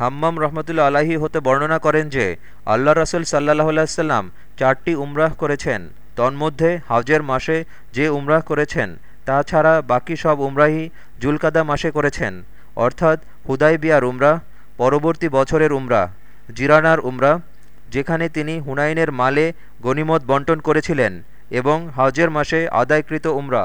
হাম্মাম রহমতুল্লা আলাহি হতে বর্ণনা করেন যে, আল্লাহ রসুল সাল্লাহ সাল্লাম চারটি উমরাহ করেছেন। তন্মধ্যে হাজের মাসে যে উমরাহ করেছেন তা ছাড়া বাকি সব উমরাহি জুলকাদা মাসে করেছেন। অর্থাৎ হুদাই বিয়ার উমরাহ, পরবর্তী বছরের উমরাহ, জিরানার উমরাহ, যেখানে তিনি হুনাইনের মালে গনিমত বন্টন করেছিলেন এবং হজের মাসে আদায়কৃত উমরা